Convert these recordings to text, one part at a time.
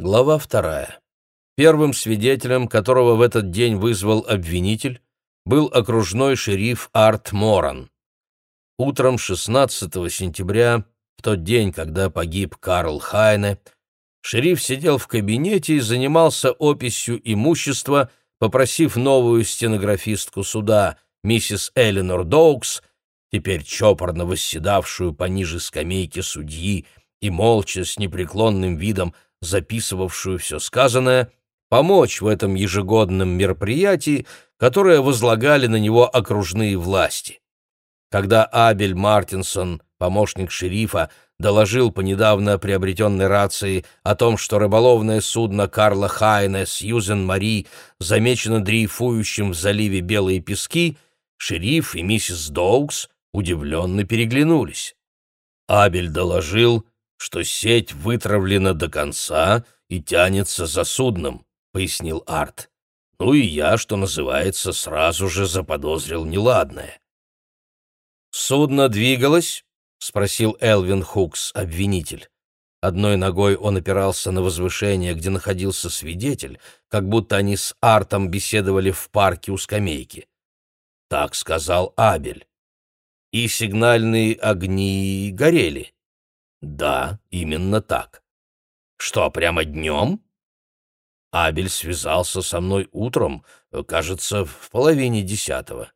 Глава вторая. Первым свидетелем, которого в этот день вызвал обвинитель, был окружной шериф Арт Моран. Утром 16 сентября, в тот день, когда погиб Карл Хайне, шериф сидел в кабинете и занимался описью имущества, попросив новую стенографистку суда, миссис Эленор Доукс, теперь чопорно восседавшую пониже скамейки судьи и молча с непреклонным видом записывавшую все сказанное, помочь в этом ежегодном мероприятии, которое возлагали на него окружные власти. Когда Абель Мартинсон, помощник шерифа, доложил по недавно приобретенной рации о том, что рыболовное судно Карла Хайна Сьюзен Мари замечено дрейфующим в заливе Белые пески, шериф и миссис Доукс удивленно переглянулись. Абель доложил, что сеть вытравлена до конца и тянется за судном, — пояснил Арт. Ну и я, что называется, сразу же заподозрил неладное. «Судно двигалось?» — спросил Элвин Хукс, обвинитель. Одной ногой он опирался на возвышение, где находился свидетель, как будто они с Артом беседовали в парке у скамейки. Так сказал Абель. И сигнальные огни горели. Да, именно так. Что, прямо днем? Абель связался со мной утром, кажется, в половине десятого.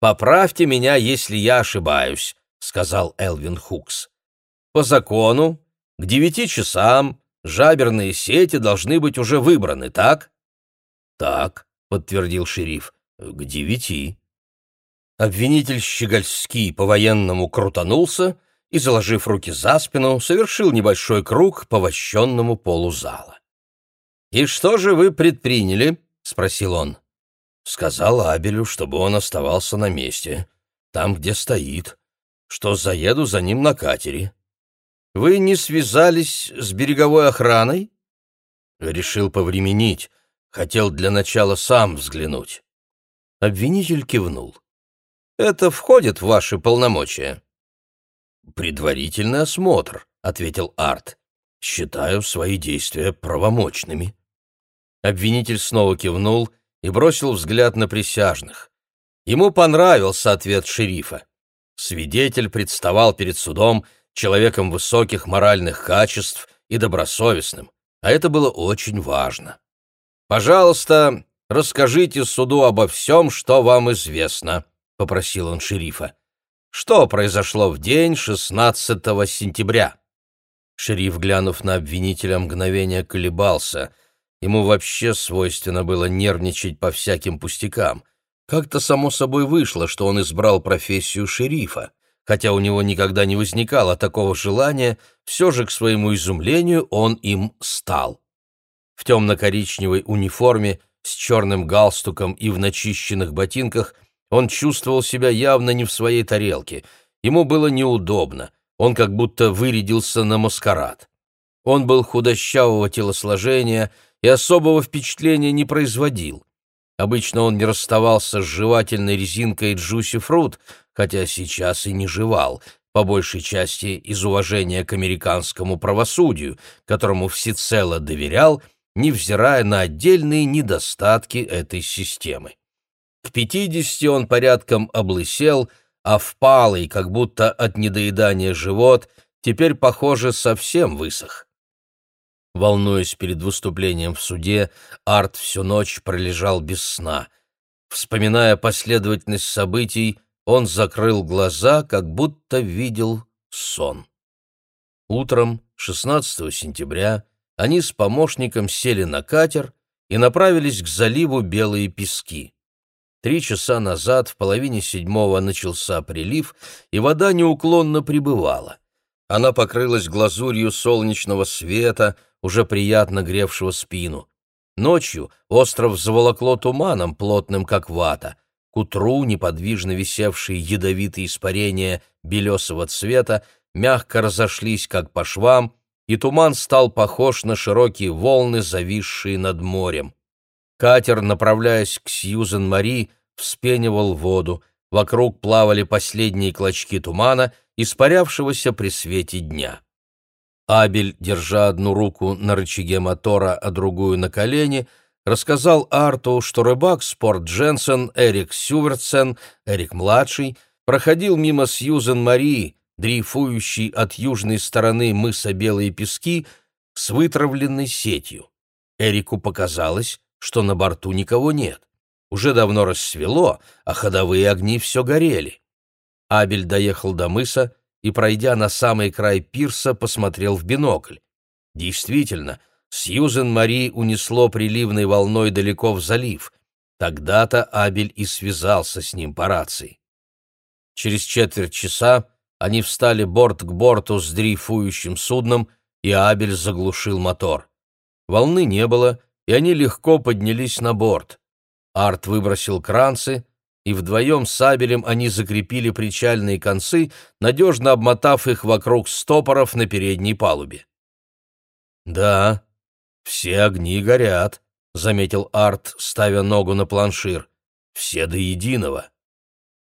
«Поправьте меня, если я ошибаюсь», — сказал Элвин Хукс. «По закону, к девяти часам жаберные сети должны быть уже выбраны, так?» «Так», — подтвердил шериф, — «к девяти». Обвинитель Щегольский по-военному крутанулся и, заложив руки за спину, совершил небольшой круг по вощенному полу зала. «И что же вы предприняли?» — спросил он. Сказал Абелю, чтобы он оставался на месте, там, где стоит, что заеду за ним на катере. «Вы не связались с береговой охраной?» Решил повременить, хотел для начала сам взглянуть. Обвинитель кивнул. «Это входит в ваши полномочия?» «Предварительный осмотр», — ответил Арт. «Считаю свои действия правомочными». Обвинитель снова кивнул и бросил взгляд на присяжных. Ему понравился ответ шерифа. Свидетель представал перед судом человеком высоких моральных качеств и добросовестным, а это было очень важно. «Пожалуйста, расскажите суду обо всем, что вам известно», — попросил он шерифа. Что произошло в день 16 сентября? Шериф, глянув на обвинителя, мгновение колебался. Ему вообще свойственно было нервничать по всяким пустякам. Как-то само собой вышло, что он избрал профессию шерифа. Хотя у него никогда не возникало такого желания, все же, к своему изумлению, он им стал. В темно-коричневой униформе, с черным галстуком и в начищенных ботинках – он чувствовал себя явно не в своей тарелке. Ему было неудобно. Он как будто вырядился на маскарад. Он был худощавого телосложения и особого впечатления не производил. Обычно он не расставался с жевательной резинкой Джуси Фрут, хотя сейчас и не жевал, по большей части из уважения к американскому правосудию, которому всецело доверял, невзирая на отдельные недостатки этой системы. К пятидесяти он порядком облысел, а впалый, как будто от недоедания живот, теперь, похоже, совсем высох. Волнуясь перед выступлением в суде, Арт всю ночь пролежал без сна. Вспоминая последовательность событий, он закрыл глаза, как будто видел сон. Утром 16 сентября они с помощником сели на катер и направились к заливу Белые пески. Три часа назад, в половине седьмого, начался прилив, и вода неуклонно прибывала. Она покрылась глазурью солнечного света, уже приятно гревшего спину. Ночью остров заволокло туманом, плотным как вата. К утру неподвижно висевшие ядовитые испарения белесого цвета мягко разошлись, как по швам, и туман стал похож на широкие волны, зависшие над морем. Катер, направляясь к Сьюзен-Мари, вспенивал воду, вокруг плавали последние клочки тумана, испарявшегося при свете дня. Абель, держа одну руку на рычаге мотора, а другую на колени, рассказал Арту, что рыбак Спорт Дженсен, Эрик Сювертсен, Эрик-младший, проходил мимо Сьюзен Марии, дрейфующей от южной стороны мыса Белые Пески, с вытравленной сетью. Эрику показалось, что на борту никого нет. Уже давно рассвело, а ходовые огни все горели. Абель доехал до мыса и, пройдя на самый край пирса, посмотрел в бинокль. Действительно, Сьюзен Мари унесло приливной волной далеко в залив. Тогда-то Абель и связался с ним по рации. Через четверть часа они встали борт к борту с дрейфующим судном, и Абель заглушил мотор. Волны не было, и они легко поднялись на борт. Арт выбросил кранцы, и вдвоем с Абелем они закрепили причальные концы, надежно обмотав их вокруг стопоров на передней палубе. «Да, все огни горят», — заметил Арт, ставя ногу на планшир. «Все до единого».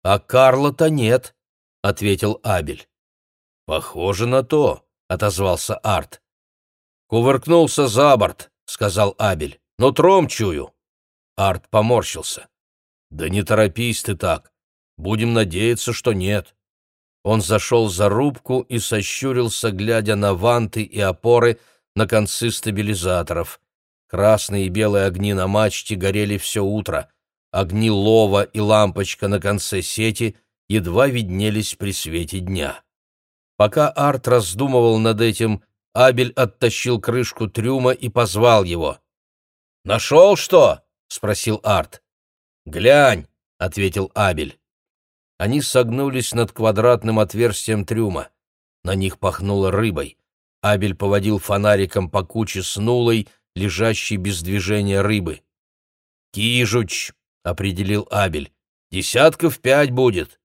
«А Карла-то нет», — ответил Абель. «Похоже на то», — отозвался Арт. «Кувыркнулся за борт», — сказал Абель. «Нутром чую». Арт поморщился. «Да не торопись ты так. Будем надеяться, что нет». Он зашел за рубку и сощурился, глядя на ванты и опоры на концы стабилизаторов. Красные и белые огни на мачте горели все утро. Огни лова и лампочка на конце сети едва виднелись при свете дня. Пока Арт раздумывал над этим, Абель оттащил крышку трюма и позвал его. «Нашел что?» — спросил Арт. «Глянь», — ответил Абель. Они согнулись над квадратным отверстием трюма. На них пахнуло рыбой. Абель поводил фонариком по куче снулой, лежащей без движения рыбы. «Кижуч», — определил Абель, — «десятков пять будет».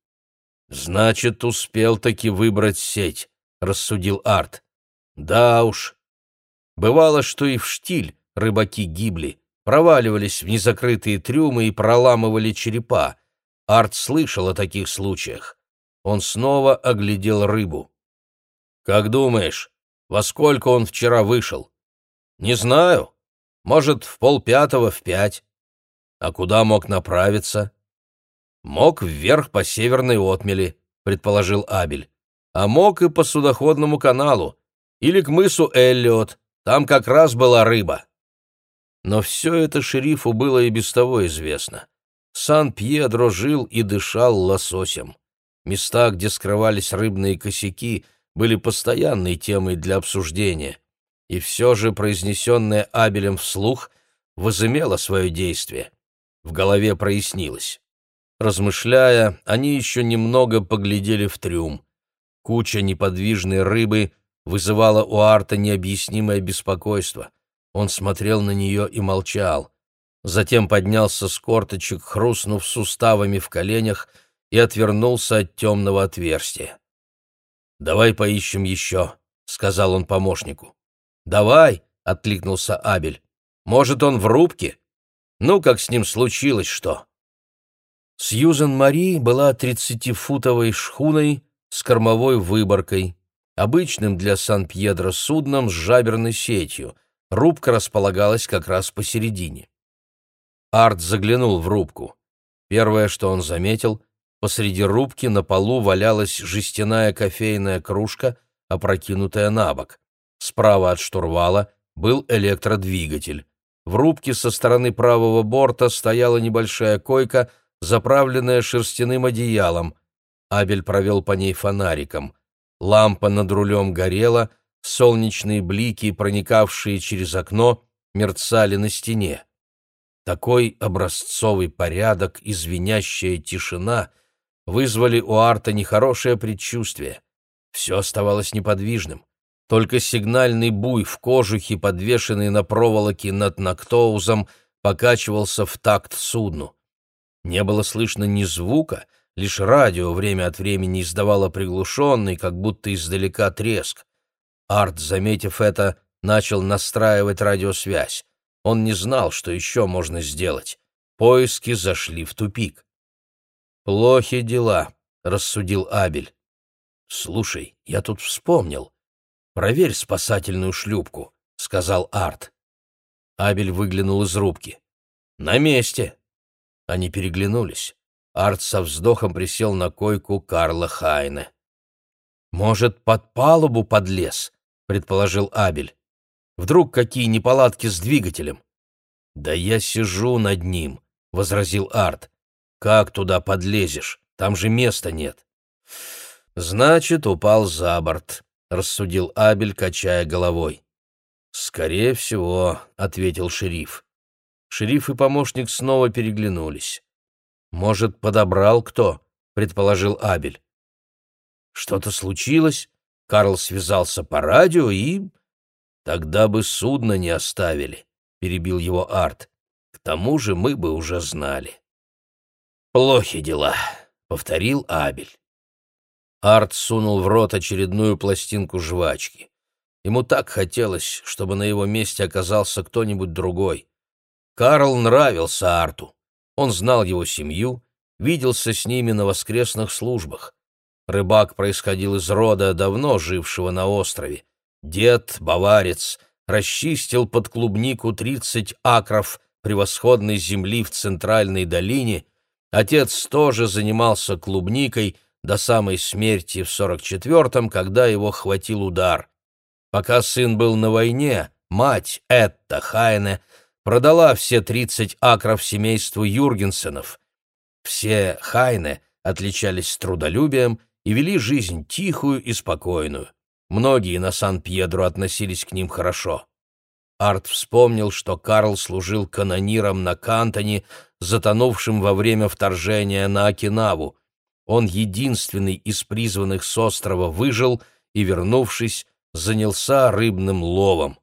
«Значит, успел таки выбрать сеть», — рассудил Арт. Да уж. Бывало, что и в штиль рыбаки гибли, проваливались в незакрытые трюмы и проламывали черепа. Арт слышал о таких случаях. Он снова оглядел рыбу. «Как думаешь, во сколько он вчера вышел?» «Не знаю. Может, в полпятого, в пять. А куда мог направиться?» «Мог вверх по северной отмели», — предположил Абель. «А мог и по судоходному каналу или к мысу Эллиот, там как раз была рыба. Но все это шерифу было и без того известно. Сан-Пьедро жил и дышал лососем. Места, где скрывались рыбные косяки, были постоянной темой для обсуждения. И все же произнесенное Абелем вслух возымело свое действие. В голове прояснилось. Размышляя, они еще немного поглядели в трюм. Куча неподвижной рыбы вызывало у Арта необъяснимое беспокойство. Он смотрел на нее и молчал. Затем поднялся с корточек, хрустнув суставами в коленях, и отвернулся от темного отверстия. «Давай поищем еще», — сказал он помощнику. «Давай», — откликнулся Абель. «Может, он в рубке? Ну, как с ним случилось что?» Сьюзен Мари была тридцатифутовой шхуной с кормовой выборкой обычным для Сан-Пьедро судном с жаберной сетью. Рубка располагалась как раз посередине. Арт заглянул в рубку. Первое, что он заметил, посреди рубки на полу валялась жестяная кофейная кружка, опрокинутая на бок. Справа от штурвала был электродвигатель. В рубке со стороны правого борта стояла небольшая койка, заправленная шерстяным одеялом. Абель провел по ней фонариком. Лампа над рулем горела, солнечные блики, проникавшие через окно, мерцали на стене. Такой образцовый порядок и звенящая тишина вызвали у Арта нехорошее предчувствие. Все оставалось неподвижным. Только сигнальный буй в кожухе, подвешенный на проволоке над Нактоузом, покачивался в такт судну. Не было слышно ни звука — Лишь радио время от времени издавало приглушенный, как будто издалека треск. Арт, заметив это, начал настраивать радиосвязь. Он не знал, что еще можно сделать. Поиски зашли в тупик. «Плохи дела», — рассудил Абель. «Слушай, я тут вспомнил. проверь спасательную шлюпку», — сказал Арт. Абель выглянул из рубки. «На месте!» Они переглянулись. Арт со вздохом присел на койку Карла Хайне. «Может, под палубу подлез?» — предположил Абель. «Вдруг какие неполадки с двигателем?» «Да я сижу над ним», — возразил Арт. «Как туда подлезешь? Там же места нет». «Значит, упал за борт», — рассудил Абель, качая головой. «Скорее всего», — ответил шериф. Шериф и помощник снова переглянулись. «Может, подобрал кто?» — предположил Абель. «Что-то случилось?» Карл связался по радио и... «Тогда бы судно не оставили», — перебил его Арт. «К тому же мы бы уже знали». «Плохи дела», — повторил Абель. Арт сунул в рот очередную пластинку жвачки. Ему так хотелось, чтобы на его месте оказался кто-нибудь другой. Карл нравился Арту. Он знал его семью, виделся с ними на воскресных службах. Рыбак происходил из рода, давно жившего на острове. Дед, баварец, расчистил под клубнику тридцать акров превосходной земли в центральной долине. Отец тоже занимался клубникой — до самой смерти в 44-м, когда его хватил удар. Пока сын был на войне, мать, Этта Хайне, продала все 30 акров семейству Юргенсенов. Все Хайне отличались трудолюбием и вели жизнь тихую и спокойную. Многие на Сан-Пьедро относились к ним хорошо. Арт вспомнил, что Карл служил канониром на Кантоне, затонувшим во время вторжения на Окинаву. Он единственный из призванных с острова выжил и, вернувшись, занялся рыбным ловом.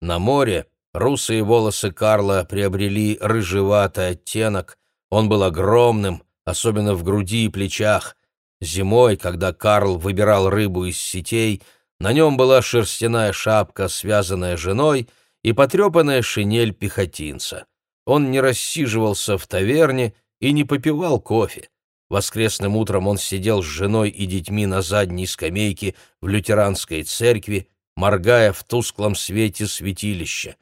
На море русые волосы Карла приобрели рыжеватый оттенок, он был огромным, особенно в груди и плечах. Зимой, когда Карл выбирал рыбу из сетей, на нем была шерстяная шапка, связанная женой, и потрепанная шинель пехотинца. Он не рассиживался в таверне и не попивал кофе. Воскресным утром он сидел с женой и детьми на задней скамейке в лютеранской церкви, моргая в тусклом свете святилища.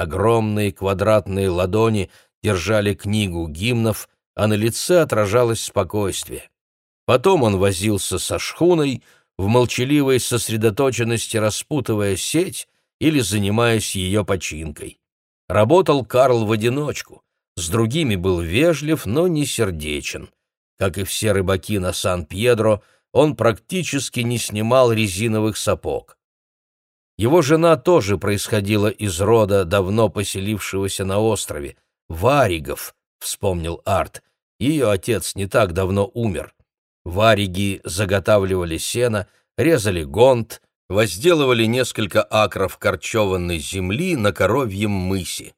Огромные квадратные ладони держали книгу гимнов, а на лице отражалось спокойствие. Потом он возился со шхуной, в молчаливой сосредоточенности распутывая сеть или занимаясь ее починкой. Работал Карл в одиночку, с другими был вежлив, но не сердечен. Как и все рыбаки на Сан-Пьедро, он практически не снимал резиновых сапог. Его жена тоже происходила из рода, давно поселившегося на острове, Варигов, вспомнил Арт. Ее отец не так давно умер. Вариги заготавливали сено, резали гонт, возделывали несколько акров корчеванной земли на коровьем мысе.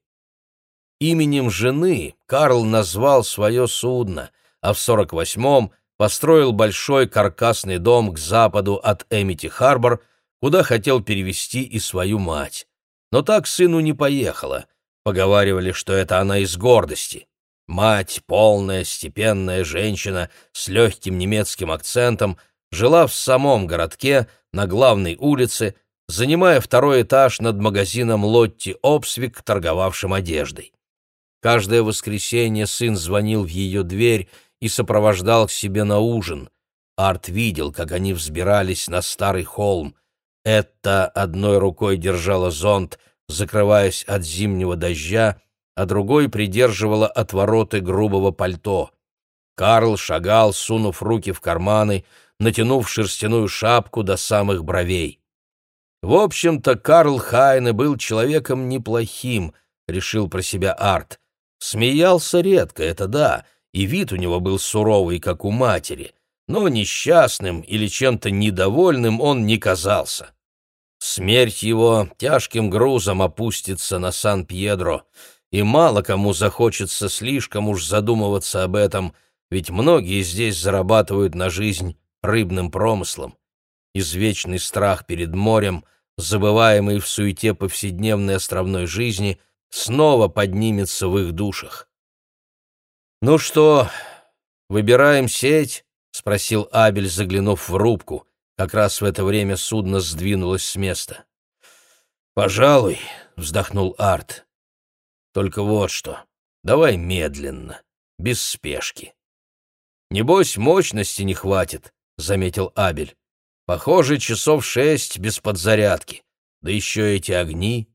Именем жены Карл назвал свое судно — а в 48-м построил большой каркасный дом к западу от Эмити-Харбор, куда хотел перевести и свою мать. Но так сыну не поехала. Поговаривали, что это она из гордости. Мать, полная, степенная женщина с легким немецким акцентом, жила в самом городке, на главной улице, занимая второй этаж над магазином Лотти Обсвик, торговавшим одеждой. Каждое воскресенье сын звонил в ее дверь и сопровождал к себе на ужин. Арт видел, как они взбирались на старый холм. Этта одной рукой держала зонт, закрываясь от зимнего дождя, а другой придерживала отвороты грубого пальто. Карл шагал, сунув руки в карманы, натянув шерстяную шапку до самых бровей. В общем-то, Карл Хайне был человеком неплохим, решил про себя Арт. Смеялся редко, это да, и вид у него был суровый, как у матери, но несчастным или чем-то недовольным он не казался. Смерть его тяжким грузом опустится на Сан-Пьедро, и мало кому захочется слишком уж задумываться об этом, ведь многие здесь зарабатывают на жизнь рыбным промыслом. Извечный страх перед морем, забываемый в суете повседневной островной жизни, снова поднимется в их душах. «Ну что, выбираем сеть?» — спросил Абель, заглянув в рубку, Как раз в это время судно сдвинулось с места. «Пожалуй», — вздохнул Арт. «Только вот что, давай медленно, без спешки». «Небось, мощности не хватит», — заметил Абель. «Похоже, часов шесть без подзарядки. Да еще эти огни».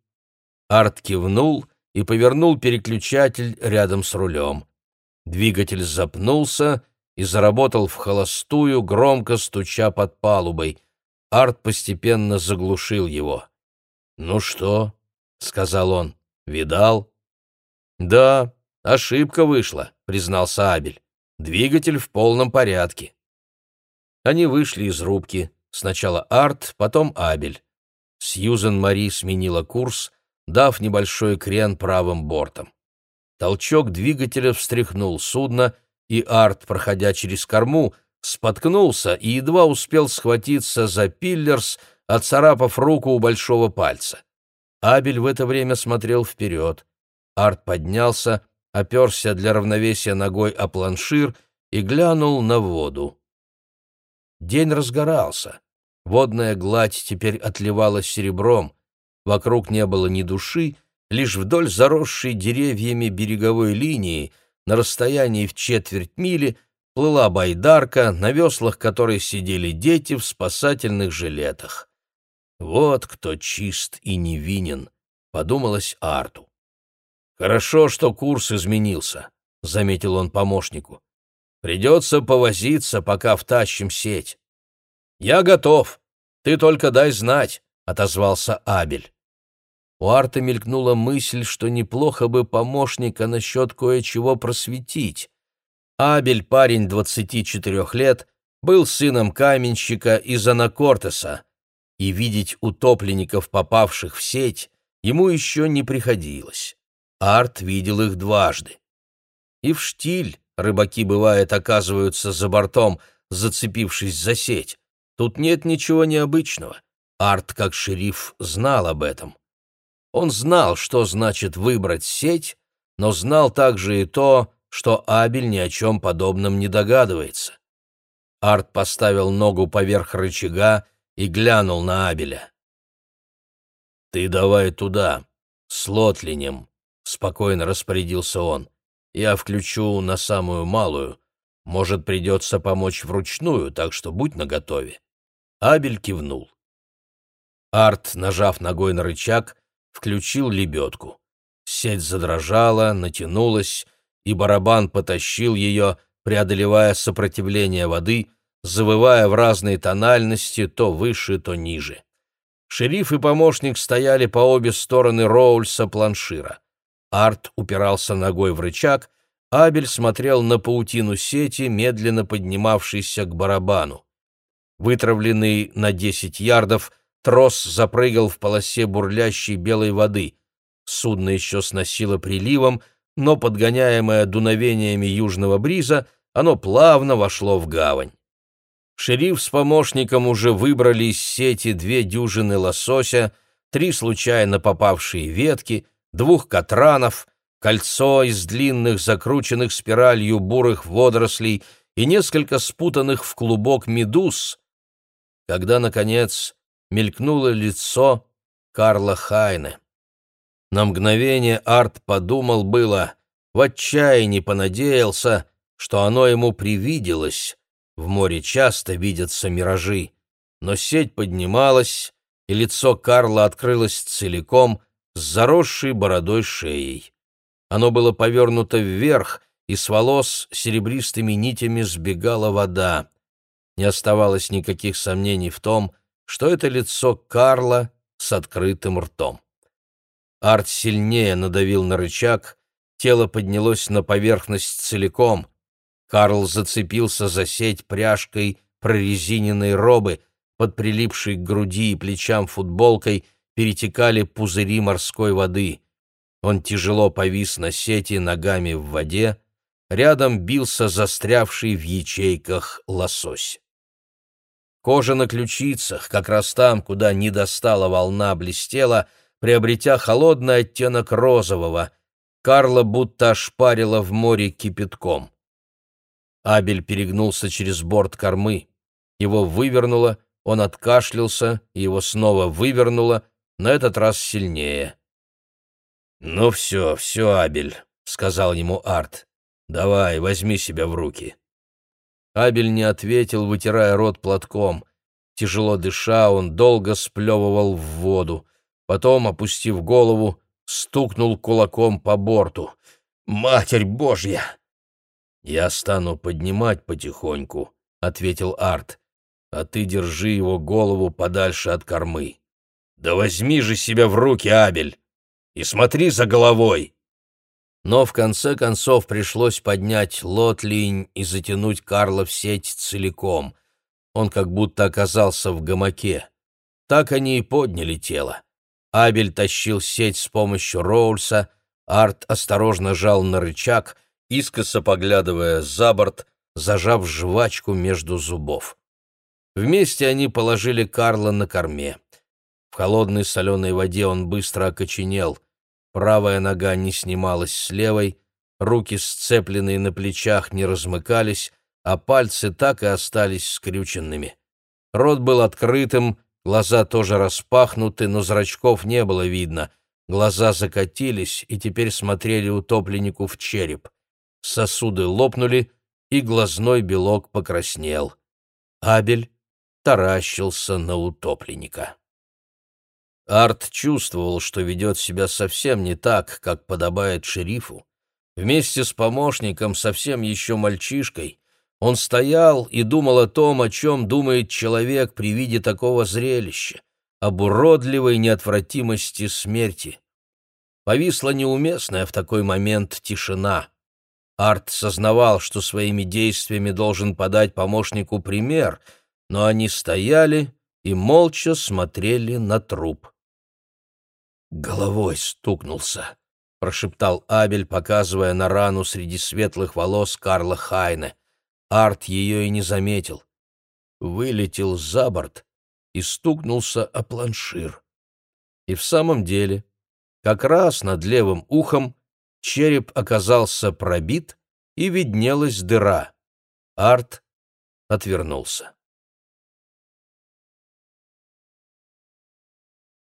Арт кивнул и повернул переключатель рядом с рулем. Двигатель запнулся и заработал в холостую, громко стуча под палубой. Арт постепенно заглушил его. «Ну что?» — сказал он. «Видал?» «Да, ошибка вышла», — признался Абель. «Двигатель в полном порядке». Они вышли из рубки. Сначала Арт, потом Абель. Сьюзен Мари сменила курс, дав небольшой крен правым бортом. Толчок двигателя встряхнул судно, и Арт, проходя через корму, споткнулся и едва успел схватиться за пиллерс, отцарапав руку у большого пальца. Абель в это время смотрел вперед. Арт поднялся, оперся для равновесия ногой о планшир и глянул на воду. День разгорался. Водная гладь теперь отливала серебром. Вокруг не было ни души, лишь вдоль заросшей деревьями береговой линии, на расстоянии в четверть мили, плыла байдарка, на веслах которой сидели дети в спасательных жилетах. «Вот кто чист и невинен», — подумалось Арту. «Хорошо, что курс изменился», — заметил он помощнику. «Придется повозиться, пока втащим сеть». «Я готов. Ты только дай знать», — отозвался Абель. У Арта мелькнула мысль, что неплохо бы помощника насчет кое-чего просветить. Абель, парень 24 лет, был сыном каменщика из Анакортеса, и видеть утопленников, попавших в сеть, ему еще не приходилось. Арт видел их дважды. И в штиль рыбаки, бывает, оказываются за бортом, зацепившись за сеть. Тут нет ничего необычного. Арт, как шериф, знал об этом. Он знал, что значит выбрать сеть, но знал также и то, что Абель ни о чем подобном не догадывается. Арт поставил ногу поверх рычага и глянул на Абеля. «Ты давай туда, с Лотлинем», — спокойно распорядился он. «Я включу на самую малую. Может, придется помочь вручную, так что будь наготове». Абель кивнул. Арт, нажав ногой на рычаг, включил лебедку. Сеть задрожала, натянулась, и барабан потащил ее, преодолевая сопротивление воды, завывая в разной тональности, то выше, то ниже. Шериф и помощник стояли по обе стороны Роульса планшира. Арт упирался ногой в рычаг, Абель смотрел на паутину сети, медленно поднимавшейся к барабану. Вытравленный на десять ярдов, Трос запрыгал в полосе бурлящей белой воды. Судно еще сносило приливом, но, подгоняемое дуновениями южного бриза, оно плавно вошло в гавань. Шериф с помощником уже выбрали из сети две дюжины лосося, три случайно попавшие ветки, двух катранов, кольцо из длинных, закрученных спиралью бурых водорослей и несколько спутанных в клубок медуз, когда, наконец, мелькнуло лицо Карла Хайне. На мгновение Арт подумал было, в отчаянии понадеялся, что оно ему привиделось. В море часто видятся миражи. Но сеть поднималась, и лицо Карла открылось целиком, с заросшей бородой шеей. Оно было повернуто вверх, и с волос серебристыми нитями сбегала вода. Не оставалось никаких сомнений в том, что это лицо Карла с открытым ртом. Арт сильнее надавил на рычаг, тело поднялось на поверхность целиком. Карл зацепился за сеть пряжкой прорезиненной робы, под прилипшей к груди и плечам футболкой перетекали пузыри морской воды. Он тяжело повис на сети ногами в воде, рядом бился застрявший в ячейках лосось. Кожа на ключицах, как раз там, куда не достала волна, блестела, приобретя холодный оттенок розового. Карла будто ошпарила в море кипятком. Абель перегнулся через борт кормы. Его вывернуло, Он откашлялся, его снова вывернуло, на этот раз сильнее. «Ну все, все, Абель», — сказал ему Арт. «Давай, возьми себя в руки». Абель не ответил, вытирая рот платком. Тяжело дыша, он долго сплевывал в воду. Потом, опустив голову, стукнул кулаком по борту. «Матерь Божья!» «Я стану поднимать потихоньку», — ответил Арт. «А ты держи его голову подальше от кормы». «Да возьми же себя в руки, Абель!» и смотри за головой!» Но в конце концов пришлось поднять лотлинь и затянуть Карла в сеть целиком. Он как будто оказался в гамаке. Так они и подняли тело. Абель тащил сеть с помощью Роульса, Арт осторожно жал на рычаг, искоса поглядывая за борт, зажав жвачку между зубов. Вместе они положили Карла на корме. В холодной соленой воде он быстро окоченел. Правая нога не снималась с левой, руки, сцепленные на плечах, не размыкались, а пальцы так и остались скрюченными. Рот был открытым, глаза тоже распахнуты, но зрачков не было видно. Глаза закатились и теперь смотрели утопленнику в череп. Сосуды лопнули, и глазной белок покраснел. Абель таращился на утопленника. Арт чувствовал, что ведет себя совсем не так, как подобает шерифу. Вместе с помощником, совсем еще мальчишкой, он стоял и думал о том, о чем думает человек при виде такого зрелища, об уродливой неотвратимости смерти. Повисла неуместная в такой момент тишина. Арт сознавал, что своими действиями должен подать помощнику пример, но они стояли и молча смотрели на труп. «Головой стукнулся», — прошептал Абель, показывая на рану среди светлых волос Карла Хайне. Арт ее и не заметил. Вылетел за борт и стукнулся о планшир. И в самом деле, как раз над левым ухом череп оказался пробит, и виднелась дыра. Арт отвернулся.